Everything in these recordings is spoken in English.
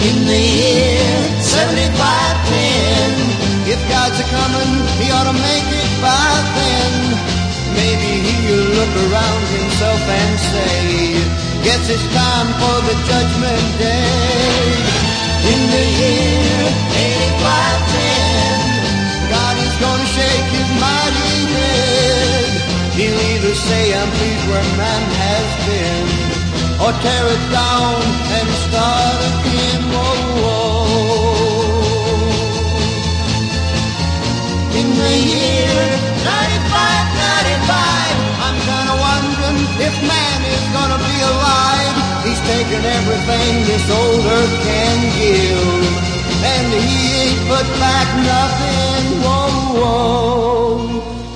In the year 7510, if God's a coming, he ought to make it by then. Maybe he'll look around himself and say, Guess it's time for the judgment day. In the year 8510, God is gonna shake his mighty head. He'll either say, I'm pleased where man has been, or tear it down and start again. Whoa, whoa. In the year 9595, I'm kinda wondering if man is gonna be alive. He's taken everything this old earth can give, and he ain't put back nothing.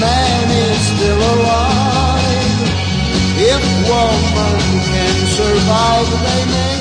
man is still alive. If woman can survive, they may.